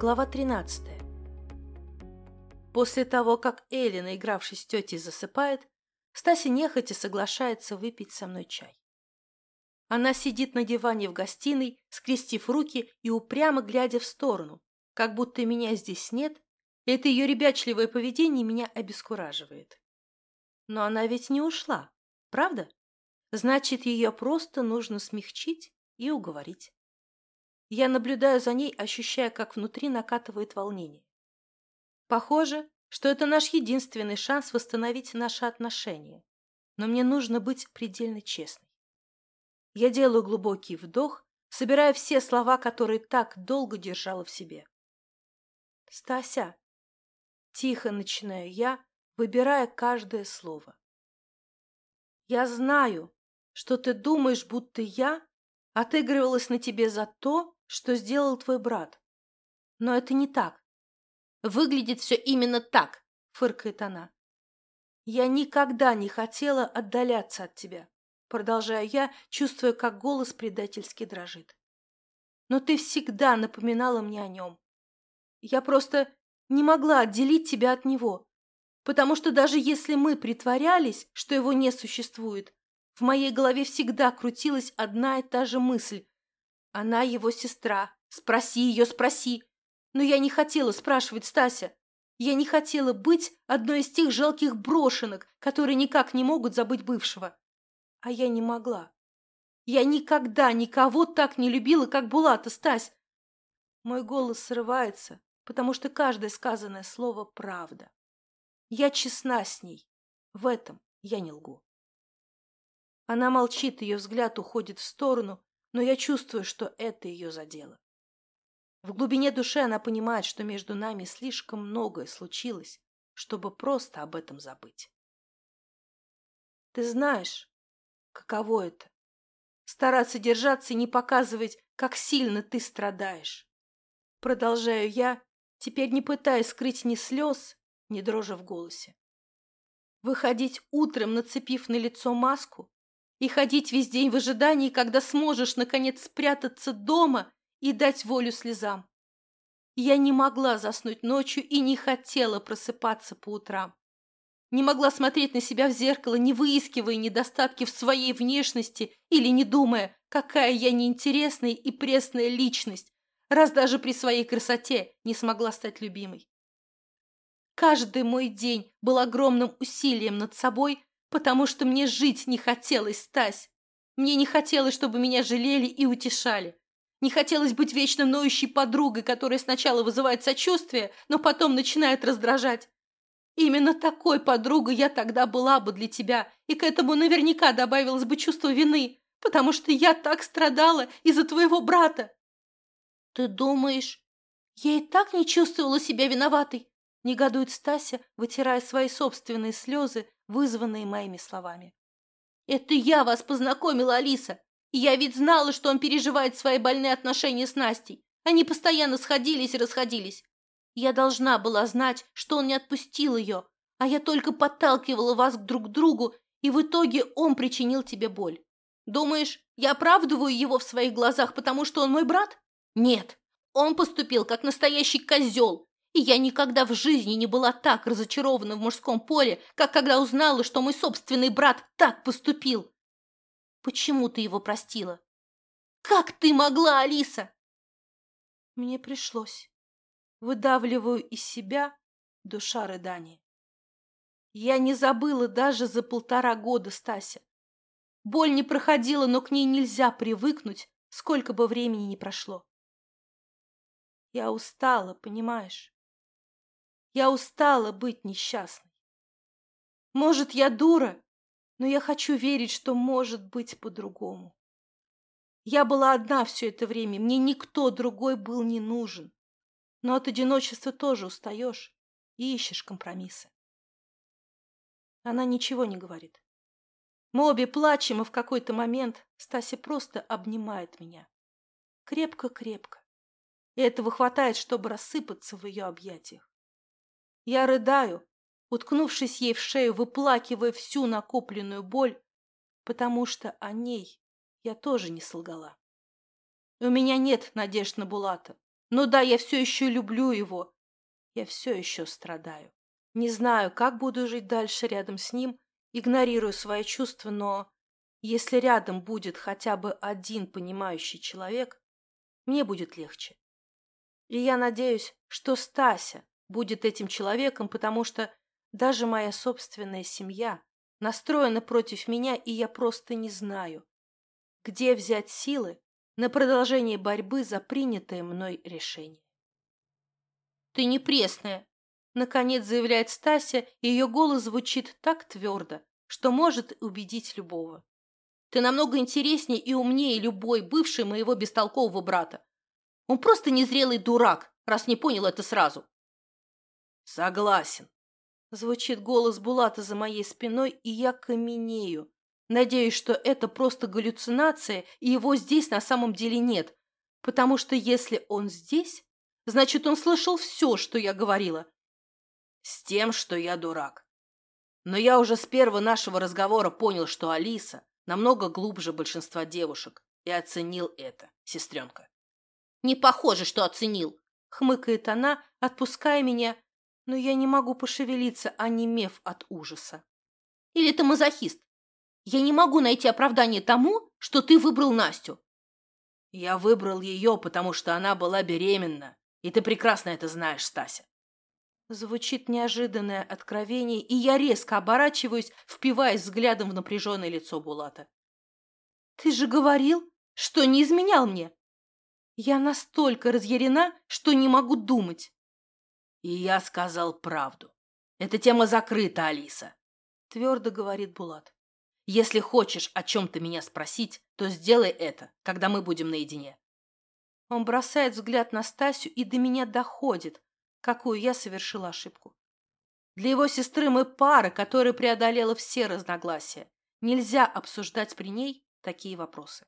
Глава 13. После того, как Элли, наигравшись с тетей, засыпает, Стася нехотя соглашается выпить со мной чай. Она сидит на диване в гостиной, скрестив руки и упрямо глядя в сторону, как будто меня здесь нет, и это ее ребячливое поведение меня обескураживает. Но она ведь не ушла, правда? Значит, ее просто нужно смягчить и уговорить. Я наблюдаю за ней, ощущая, как внутри накатывает волнение. Похоже, что это наш единственный шанс восстановить наши отношения. Но мне нужно быть предельно честной. Я делаю глубокий вдох, собирая все слова, которые так долго держала в себе. «Стася!» Тихо начинаю я, выбирая каждое слово. «Я знаю, что ты думаешь, будто я отыгрывалась на тебе за то, что сделал твой брат. Но это не так. Выглядит все именно так, фыркает она. Я никогда не хотела отдаляться от тебя, продолжаю я, чувствуя, как голос предательски дрожит. Но ты всегда напоминала мне о нем. Я просто не могла отделить тебя от него, потому что даже если мы притворялись, что его не существует, в моей голове всегда крутилась одна и та же мысль, она его сестра. Спроси ее, спроси. Но я не хотела спрашивать Стася. Я не хотела быть одной из тех жалких брошенок, которые никак не могут забыть бывшего. А я не могла. Я никогда никого так не любила, как Булата, Стась. Мой голос срывается, потому что каждое сказанное слово – правда. Я честна с ней. В этом я не лгу. Она молчит, ее взгляд уходит в сторону, но я чувствую, что это ее задело. В глубине души она понимает, что между нами слишком многое случилось, чтобы просто об этом забыть. Ты знаешь, каково это? Стараться держаться и не показывать, как сильно ты страдаешь. Продолжаю я, теперь не пытаясь скрыть ни слез, ни дрожи в голосе. Выходить утром, нацепив на лицо маску, и ходить весь день в ожидании, когда сможешь, наконец, спрятаться дома и дать волю слезам. Я не могла заснуть ночью и не хотела просыпаться по утрам. Не могла смотреть на себя в зеркало, не выискивая недостатки в своей внешности или не думая, какая я неинтересная и пресная личность, раз даже при своей красоте не смогла стать любимой. Каждый мой день был огромным усилием над собой, потому что мне жить не хотелось, Стась. Мне не хотелось, чтобы меня жалели и утешали. Не хотелось быть вечно ноющей подругой, которая сначала вызывает сочувствие, но потом начинает раздражать. Именно такой подругой я тогда была бы для тебя, и к этому наверняка добавилось бы чувство вины, потому что я так страдала из-за твоего брата. Ты думаешь, я и так не чувствовала себя виноватой? Негодует Стася, вытирая свои собственные слезы, вызванные моими словами. «Это я вас познакомила, Алиса! Я ведь знала, что он переживает свои больные отношения с Настей. Они постоянно сходились и расходились. Я должна была знать, что он не отпустил ее, а я только подталкивала вас друг к другу, и в итоге он причинил тебе боль. Думаешь, я оправдываю его в своих глазах, потому что он мой брат? Нет, он поступил как настоящий козел, и я никогда в жизни не была так разочарована в мужском поле, как когда узнала, что мой собственный брат так поступил. Почему ты его простила? Как ты могла, Алиса? Мне пришлось. Выдавливаю из себя душа рыдания. Я не забыла даже за полтора года Стася. Боль не проходила, но к ней нельзя привыкнуть, сколько бы времени ни прошло. Я устала, понимаешь? Я устала быть несчастной. Может, я дура, но я хочу верить, что может быть по-другому. Я была одна все это время, мне никто другой был не нужен. Но от одиночества тоже устаешь и ищешь компромиссы. Она ничего не говорит. Мы обе плачем, и в какой-то момент Стася просто обнимает меня. Крепко-крепко. И этого хватает, чтобы рассыпаться в ее объятиях. Я рыдаю, уткнувшись ей в шею, выплакивая всю накопленную боль, потому что о ней я тоже не солгала. У меня нет надежд на Булата. Но да, я все еще люблю его. Я все еще страдаю. Не знаю, как буду жить дальше рядом с ним, игнорирую свои чувства, но если рядом будет хотя бы один понимающий человек, мне будет легче. И я надеюсь, что Стася будет этим человеком, потому что даже моя собственная семья настроена против меня, и я просто не знаю, где взять силы на продолжение борьбы за принятое мной решение. «Ты не пресная!» — наконец заявляет Стася, и ее голос звучит так твердо, что может убедить любого. Ты намного интереснее и умнее любой бывший моего бестолкового брата. Он просто незрелый дурак, раз не понял это сразу. Согласен. Звучит голос Булата за моей спиной, и я каменею. Надеюсь, что это просто галлюцинация, и его здесь на самом деле нет. Потому что если он здесь, значит, он слышал все, что я говорила. С тем, что я дурак. Но я уже с первого нашего разговора понял, что Алиса намного глубже большинства девушек, и оценил это, сестренка. «Не похоже, что оценил!» — хмыкает она, отпуская меня, но я не могу пошевелиться, онемев от ужаса. «Или ты мазохист? Я не могу найти оправдание тому, что ты выбрал Настю». «Я выбрал ее, потому что она была беременна, и ты прекрасно это знаешь, Стася. Звучит неожиданное откровение, и я резко оборачиваюсь, впиваясь взглядом в напряженное лицо Булата. «Ты же говорил, что не изменял мне!» Я настолько разъярена, что не могу думать. «И я сказал правду. Эта тема закрыта, Алиса», — твердо говорит Булат. «Если хочешь о чем-то меня спросить, то сделай это, когда мы будем наедине». Он бросает взгляд на Стасю, и до меня доходит, какую я совершила ошибку. Для его сестры мы пара, которая преодолела все разногласия. Нельзя обсуждать при ней такие вопросы.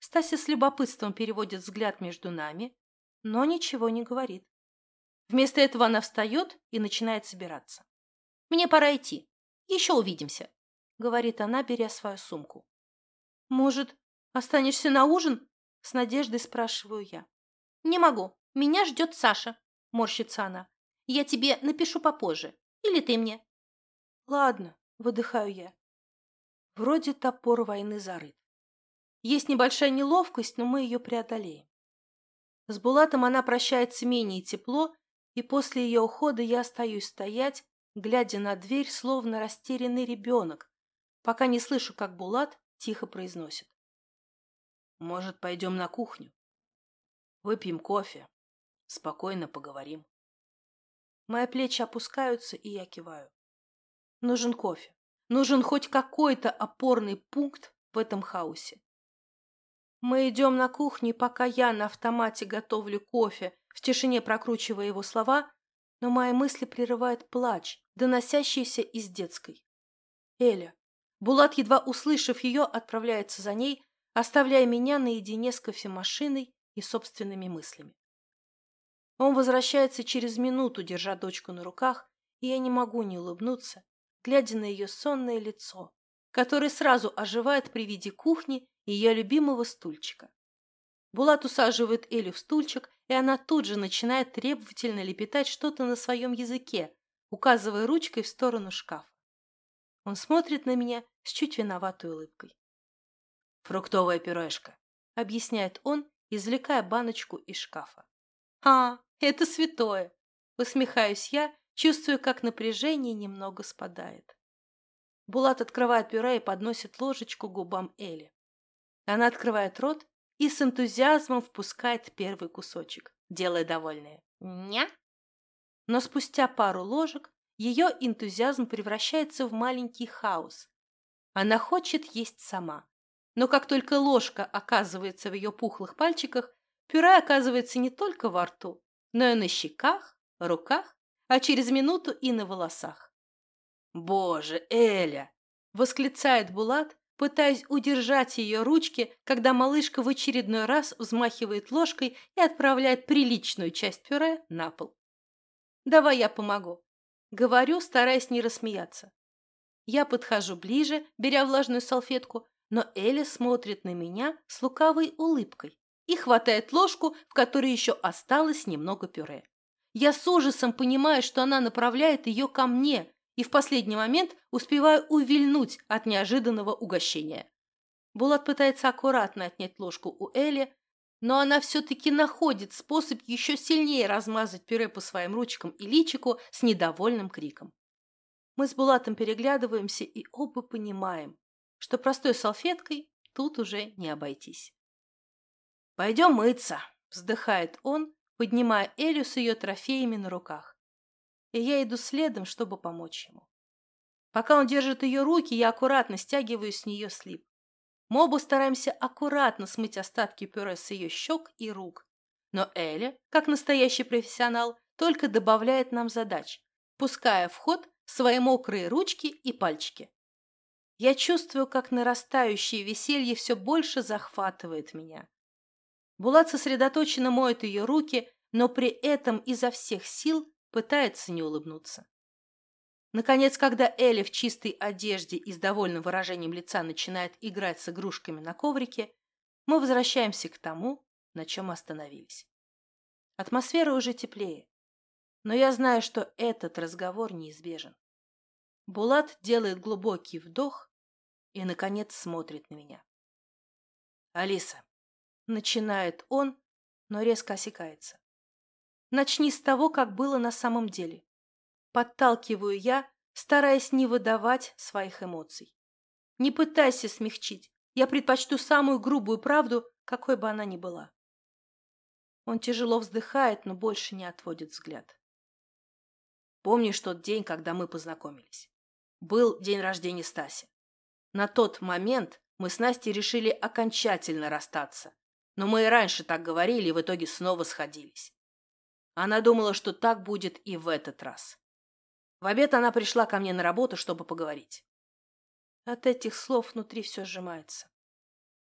Стася с любопытством переводит взгляд между нами, но ничего не говорит. Вместо этого она встает и начинает собираться. «Мне пора идти. Еще увидимся», — говорит она, беря свою сумку. «Может, останешься на ужин?» — с надеждой спрашиваю я. «Не могу. Меня ждет Саша», — морщится она. «Я тебе напишу попозже. Или ты мне?» «Ладно», — выдыхаю я. Вроде топор войны зарыт. Есть небольшая неловкость, но мы ее преодолеем. С Булатом она прощается менее тепло, и после ее ухода я остаюсь стоять, глядя на дверь, словно растерянный ребенок, пока не слышу, как Булат тихо произносит. «Может, пойдем на кухню? Выпьем кофе, Спокойно поговорим. Мои плечи опускаются, и я киваю. Нужен кофе. Нужен хоть какой-то опорный пункт в этом хаосе. Мы идем на кухню, пока я на автомате готовлю кофе, в тишине прокручивая его слова, но мои мысли прерывает плач, доносящийся из детской. Эля. Булат, едва услышав ее, отправляется за ней, оставляя меня наедине с кофемашиной и собственными мыслями. Он возвращается через минуту, держа дочку на руках, и я не могу не улыбнуться, глядя на ее сонное лицо, которое сразу оживает при виде кухни и ее любимого стульчика. Булат усаживает Элю в стульчик, и она тут же начинает требовательно лепетать что-то на своем языке, указывая ручкой в сторону шкафа. Он смотрит на меня с чуть виноватой улыбкой. «Фруктовая пюрешка», — объясняет он, извлекая баночку из шкафа. «А, это святое!» Усмехаюсь я, чувствую, как напряжение немного спадает. Булат открывает пюре и подносит ложечку губам Эли. Она открывает рот и с энтузиазмом впускает первый кусочек, делая довольное «ня». Но спустя пару ложек ее энтузиазм превращается в маленький хаос. Она хочет есть сама. Но как только ложка оказывается в ее пухлых пальчиках, Пюре оказывается не только во рту, но и на щеках, руках, а через минуту и на волосах. «Боже, Эля!» – восклицает Булат, пытаясь удержать ее ручки, когда малышка в очередной раз взмахивает ложкой и отправляет приличную часть пюре на пол. «Давай я помогу», – говорю, стараясь не рассмеяться. Я подхожу ближе, беря влажную салфетку, но Эля смотрит на меня с лукавой улыбкой и хватает ложку, в которой еще осталось немного пюре. Я с ужасом понимаю, что она направляет ее ко мне, и в последний момент успеваю увильнуть от неожиданного угощения. Булат пытается аккуратно отнять ложку у Эли, но она все-таки находит способ еще сильнее размазать пюре по своим ручкам и личику с недовольным криком. Мы с Булатом переглядываемся и оба понимаем, что простой салфеткой тут уже не обойтись. «Пойдем мыться», — вздыхает он, поднимая Элю с ее трофеями на руках. И я иду следом, чтобы помочь ему. Пока он держит ее руки, я аккуратно стягиваю с нее слип. Мы оба стараемся аккуратно смыть остатки пюре с ее щек и рук. Но Эля, как настоящий профессионал, только добавляет нам задач, пуская в ход свои мокрые ручки и пальчики. Я чувствую, как нарастающее веселье все больше захватывает меня. Булат сосредоточенно моет ее руки, но при этом изо всех сил пытается не улыбнуться. Наконец, когда Элли в чистой одежде и с довольным выражением лица начинает играть с игрушками на коврике, мы возвращаемся к тому, на чем остановились. Атмосфера уже теплее, но я знаю, что этот разговор неизбежен. Булат делает глубокий вдох и, наконец, смотрит на меня. «Алиса», — начинает он, но резко осекается. «Начни с того, как было на самом деле. Подталкиваю я, стараясь не выдавать своих эмоций. Не пытайся смягчить. Я предпочту самую грубую правду, какой бы она ни была. Он тяжело вздыхает, но больше не отводит взгляд. Помнишь тот день, когда мы познакомились? Был день рождения Стаси. На тот момент мы с Настей решили окончательно расстаться. Но мы и раньше так говорили и в итоге снова сходились. Она думала, что так будет и в этот раз. В обед она пришла ко мне на работу, чтобы поговорить. От этих слов внутри все сжимается.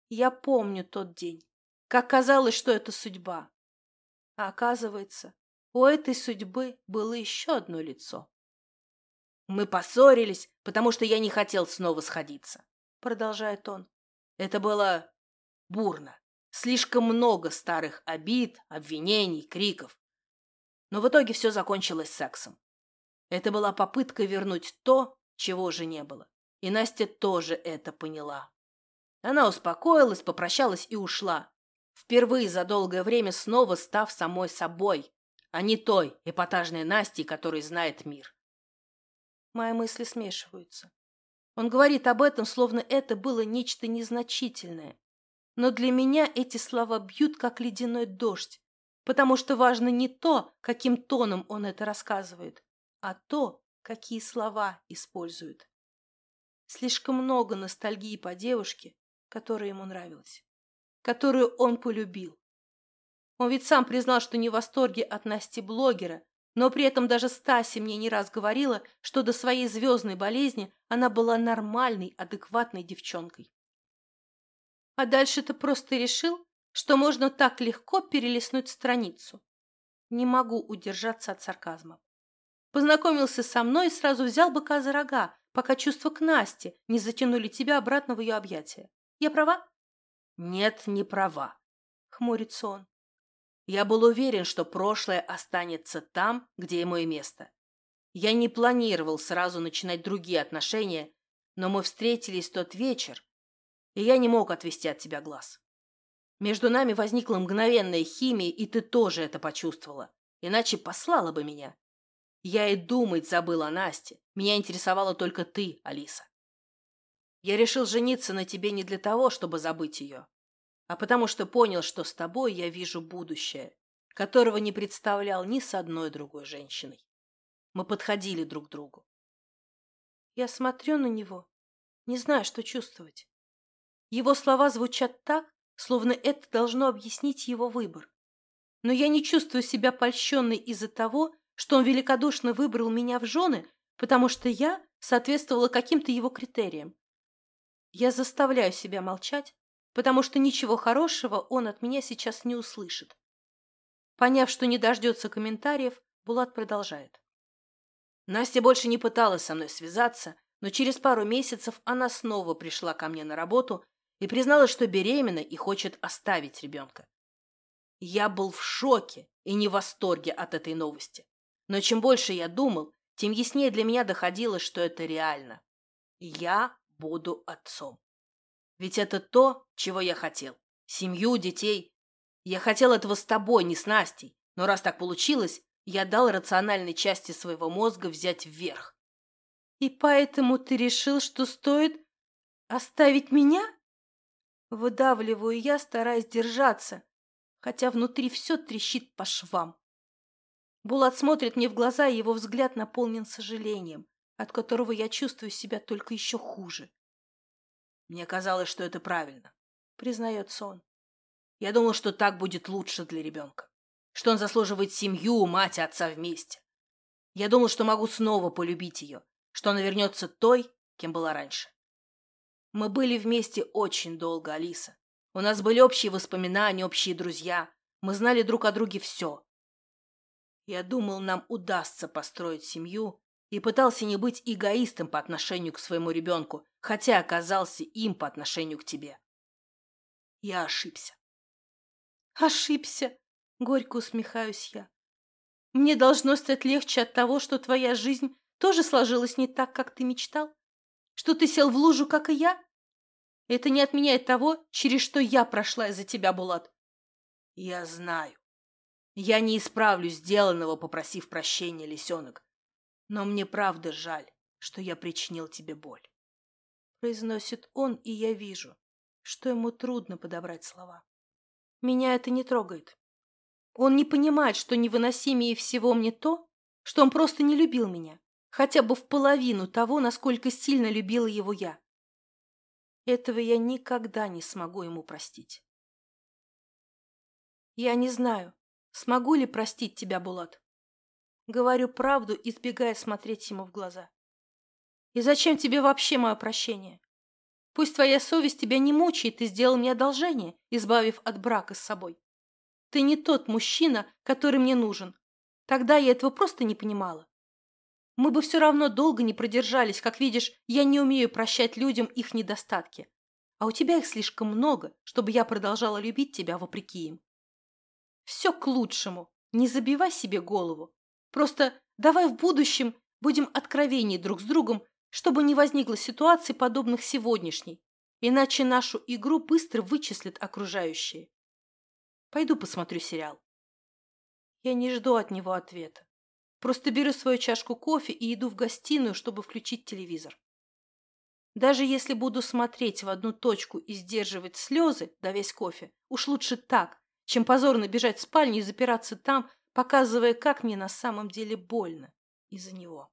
Я помню тот день, как казалось, что это судьба. А оказывается, у этой судьбы было еще одно лицо. «Мы поссорились, потому что я не хотел снова сходиться», — продолжает он. «Это было бурно. Слишком много старых обид, обвинений, криков. Но в итоге все закончилось сексом. Это была попытка вернуть то, чего уже не было. И Настя тоже это поняла. Она успокоилась, попрощалась и ушла. Впервые за долгое время снова став самой собой, а не той эпатажной Настей, которая знает мир. Мои мысли смешиваются. Он говорит об этом, словно это было нечто незначительное. Но для меня эти слова бьют, как ледяной дождь, потому что важно не то, каким тоном он это рассказывает, а то, какие слова использует. Слишком много ностальгии по девушке, которая ему нравилась, которую он полюбил. Он ведь сам признал, что не в восторге от Насти-блогера, но при этом даже Стаси мне не раз говорила, что до своей звездной болезни она была нормальной, адекватной девчонкой. А дальше ты просто решил, что можно так легко перелистнуть страницу. Не могу удержаться от сарказма. Познакомился со мной и сразу взял быка за рога, пока чувства к Насте не затянули тебя обратно в ее объятия. Я права? Нет, не права, хмурится он. Я был уверен, что прошлое останется там, где ему и место. Я не планировал сразу начинать другие отношения, но мы встретились тот вечер, и я не мог отвести от тебя глаз. Между нами возникла мгновенная химия, и ты тоже это почувствовала, иначе послала бы меня. Я и думать забыл о Насте. Меня интересовала только ты, Алиса. Я решил жениться на тебе не для того, чтобы забыть ее, а потому что понял, что с тобой я вижу будущее, которого не представлял ни с одной другой женщиной. Мы подходили друг к другу. Я смотрю на него, не знаю, что чувствовать. Его слова звучат так, словно это должно объяснить его выбор. Но я не чувствую себя польщенной из-за того, что он великодушно выбрал меня в жены, потому что я соответствовала каким-то его критериям. Я заставляю себя молчать, потому что ничего хорошего он от меня сейчас не услышит. Поняв, что не дождется комментариев, Булат продолжает. Настя больше не пыталась со мной связаться, но через пару месяцев она снова пришла ко мне на работу и призналась, что беременна и хочет оставить ребенка. Я был в шоке и не в восторге от этой новости. Но чем больше я думал, тем яснее для меня доходило, что это реально. Я буду отцом. Ведь это то, чего я хотел. Семью, детей. Я хотел этого с тобой, не с Настей. Но раз так получилось, я дал рациональной части своего мозга взять вверх. И поэтому ты решил, что стоит оставить меня? Выдавливаю я, стараясь держаться, хотя внутри все трещит по швам. Булат смотрит мне в глаза, и его взгляд наполнен сожалением, от которого я чувствую себя только еще хуже. Мне казалось, что это правильно, признается он. Я думал, что так будет лучше для ребенка, что он заслуживает семью, мать и отца вместе. Я думал, что могу снова полюбить ее, что она вернется той, кем была раньше. Мы были вместе очень долго, Алиса. У нас были общие воспоминания, общие друзья. Мы знали друг о друге все. Я думал, нам удастся построить семью, и пытался не быть эгоистом по отношению к своему ребенку, хотя оказался им по отношению к тебе. Я ошибся. Ошибся, горько усмехаюсь я. Мне должно стать легче от того, что твоя жизнь тоже сложилось не так, как ты мечтал? Что ты сел в лужу, как и я? Это не отменяет того, через что я прошла из-за тебя, Булат. Я знаю. Я не исправлю сделанного, попросив прощения, лисенок. Но мне правда жаль, что я причинил тебе боль. Произносит он, и я вижу, что ему трудно подобрать слова. Меня это не трогает. Он не понимает, что невыносимее всего мне то, что он просто не любил меня хотя бы в половину того, насколько сильно любила его я. Этого я никогда не смогу ему простить. Я не знаю, смогу ли простить тебя, Булат. Говорю правду, избегая смотреть ему в глаза. И зачем тебе вообще мое прощение? Пусть твоя совесть тебя не мучает, ты сделал мне одолжение, избавив от брака с собой. Ты не тот мужчина, который мне нужен. Тогда я этого просто не понимала. Мы бы все равно долго не продержались. Как видишь, я не умею прощать людям их недостатки. А у тебя их слишком много, чтобы я продолжала любить тебя вопреки им. Все к лучшему. Не забивай себе голову. Просто давай в будущем будем откровенней друг с другом, чтобы не возникло ситуаций, подобных сегодняшней. Иначе нашу игру быстро вычислят окружающие. Пойду посмотрю сериал. Я не жду от него ответа. Просто беру свою чашку кофе и иду в гостиную, чтобы включить телевизор. Даже если буду смотреть в одну точку и сдерживать слезы, да весь кофе, уж лучше так, чем позорно бежать в спальню и запираться там, показывая, как мне на самом деле больно из-за него.